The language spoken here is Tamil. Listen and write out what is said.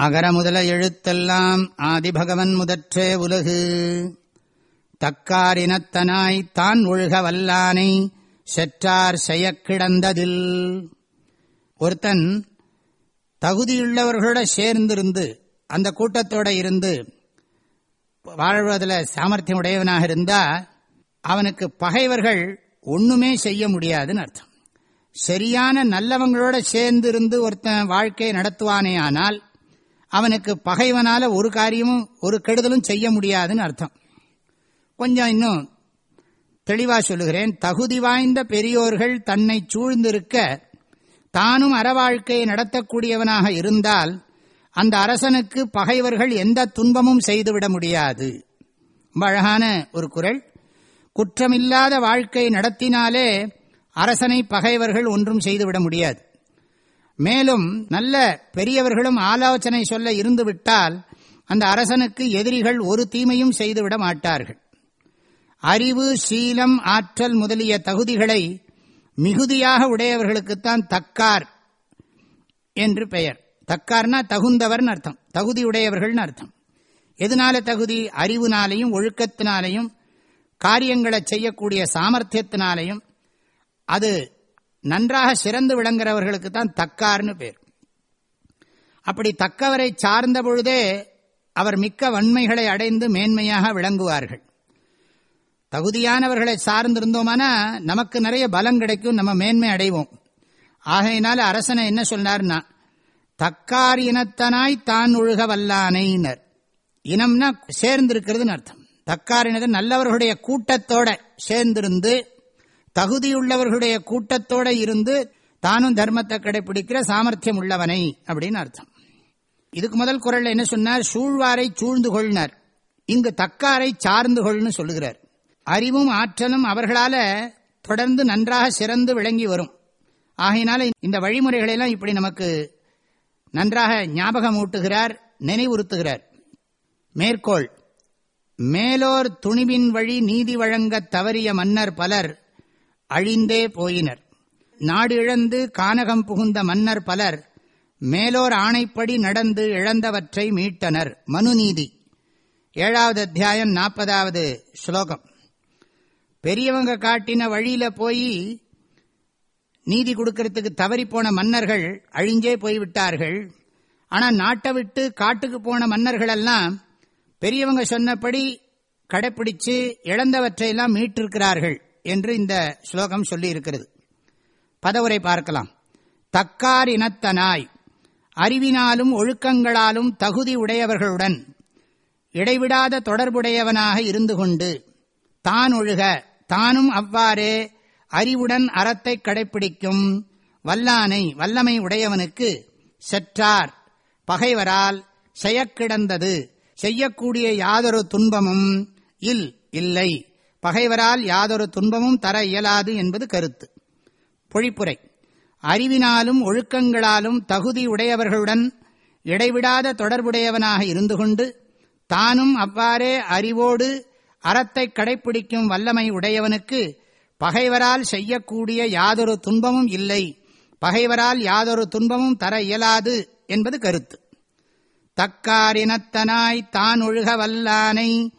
அகர முதல எழுத்தெல்லாம் ஆதிபகவன் முதற்றே உலகு. தக்காரினத்தனாய் தான் ஒழுக வல்லானை செற்றார் செய்யக்கிடந்ததில் ஒருத்தன் தகுதியுள்ளவர்களோட சேர்ந்திருந்து அந்த கூட்டத்தோட இருந்து வாழ்வதில் சாமர்த்தியம் உடையவனாக இருந்தா அவனுக்கு பகைவர்கள் ஒண்ணுமே செய்ய முடியாதுன்னு அர்த்தம். சரியான நல்லவங்களோட சேர்ந்திருந்து ஒருத்தன் வாழ்க்கையை நடத்துவானே ஆனால் அவனுக்கு பகைவனால ஒரு காரியமும் ஒரு கெடுதலும் செய்ய முடியாதுன்னு அர்த்தம். கொஞ்சம் இன்னும் தெளிவா சொல்லுகிறேன். தகுதி வாய்ந்த பெரியோர்கள் தன்னை சூழ்ந்திருக்க தானும் அறவாழ்க்கையை நடத்தக்கூடியவனாக இருந்தால் அந்த அரசனுக்கு பகைவர்கள் எந்த துன்பமும் செய்துவிட முடியாது. ரொம்ப அழகான ஒரு குரல். குற்றமில்லாத வாழ்க்கை நடத்தினாலே அரசனை பகைவர்கள் ஒன்றும் செய்துவிட முடியாது. மேலும் நல்ல பெரியவர்களும் ஆலோசனை சொல்ல இருந்துவிட்டால் அந்த அரசனுக்கு எதிரிகள் ஒரு தீமையும் செய்துவிட மாட்டார்கள். அறிவு சீலம் ஆற்றல் முதலிய தகுதிகளை மிகுதியாக உடையவர்களுக்குத்தான் தக்கார் என்று பெயர். தக்கார்னா தகுந்தவர்னு அர்த்தம். தகுதி உடையவர்கள்னு அர்த்தம். எதனால தகுதி? அறிவுனாலையும் ஒழுக்கத்தினாலையும் காரியங்களை செய்யக்கூடிய சாமர்த்தியத்தினாலையும் அது நன்றாக சிறந்து விளங்குறவர்களுக்கு தான் தக்கார்னு பேர். அப்படி தக்கவரை சார்ந்த பொழுதே அவர் மிக்க வன்மைகளை அடைந்து மேன்மையாக விளங்குவார்கள். தகுதியானவர்களை சார்ந்திருந்தோமானா நமக்கு நிறைய பலம் கிடைக்கும் நம்ம மேன்மை அடைவோம். ஆகையினால அரசனை என்ன சொன்னார்னா தக்கார் இனத்தனாய் தான் ஒழுக வல்லானையினர். இனம்னா சேர்ந்திருக்கிறதுன்னு அர்த்தம். தக்கார் இனத்தை நல்லவர்களுடைய கூட்டத்தோட சேர்ந்திருந்து தகுதியுள்ளவர்களுடைய கூட்டத்தோட இருந்து தானும் தர்மத்தை கடைபிடிக்கிற சாமர்த்தியம் உள்ளவனை அப்படின்னு அர்த்தம். இதுக்கு முதல் குரல் என்ன சொன்னார்? சூழ்வாரை சூழ்ந்து கொள்னர். இங்கு தக்காரை சார்ந்து கொள்னு சொல்லுகிறார். அறிவும் ஆற்றலும் அவர்களால தொடர்ந்து நன்றாக சிறந்து விளங்கி வரும். ஆகையினால இந்த வழிமுறைகளெல்லாம் இப்படி நமக்கு நன்றாக ஞாபகம் ஊட்டுகிறார் நினைவுறுத்துகிறார். மேற்கோள் மேலோர் துணிவின் வழி நீதி வழங்கத் தவறிய மன்னர் பலர் அழிந்தே போயினர். நாடு இழந்து கானகம் புகுந்த மன்னர் பலர் மேலோர் ஆணைப்படி நடந்து இழந்தவற்றை மீட்டனர். மனுநீதி ஏழாவது அத்தியாயம் நாற்பதாவது ஸ்லோகம். பெரியவங்க காட்டின வழியில போய் நீதி கொடுக்கறதுக்கு தவறி போன மன்னர்கள் அழிஞ்சே போய்விட்டார்கள். ஆனால் நாட்டை விட்டு காட்டுக்கு போன மன்னர்கள் எல்லாம் பெரியவங்க சொன்னபடி கடைப்பிடிச்சு இழந்தவற்றையெல்லாம் மீட்டிருக்கிறார்கள். என்று இந்த ஸ்லோகம் சொல்லி இருக்கிறது பதவுரை பார்க்கலாம். தக்கார் இனத்தனாய் அறிவினாலும் ஒழுக்கங்களாலும் தகுதி உடையவர்களுடன் இடைவிடாத தொடர்புடையவனாக இருந்து கொண்டு தான் ஒழுக தானும் அவ்வாறே அறிவுடன் அறத்தை கடைப்பிடிக்கும் வல்லானை வல்லமை உடையவனுக்கு செற்றார். பகைவரால் செய்யக்கிடந்தது செய்யக்கூடிய யாதொரு துன்பமும் இல் இல்லை. பகைவரால் யாதொரு துன்பமும் தர இயலாது என்பது கருத்து. பொழிப்புரை. அறிவினாலும் ஒழுக்கங்களாலும் தகுதி உடையவர்களுடன் இடைவிடாத தொடர்புடையவனாக இருந்து கொண்டு தானும் அவ்வாறே அறிவோடு அறத்தை கடைப்பிடிக்கும் வல்லமை உடையவனுக்கு பகைவரால் செய்யக்கூடிய யாதொரு துன்பமும் இல்லை. பகைவரால் யாதொரு துன்பமும் தர இயலாது என்பது கருத்து. தக்காரினத்தனாய் தான் ஒழுக வல்லானை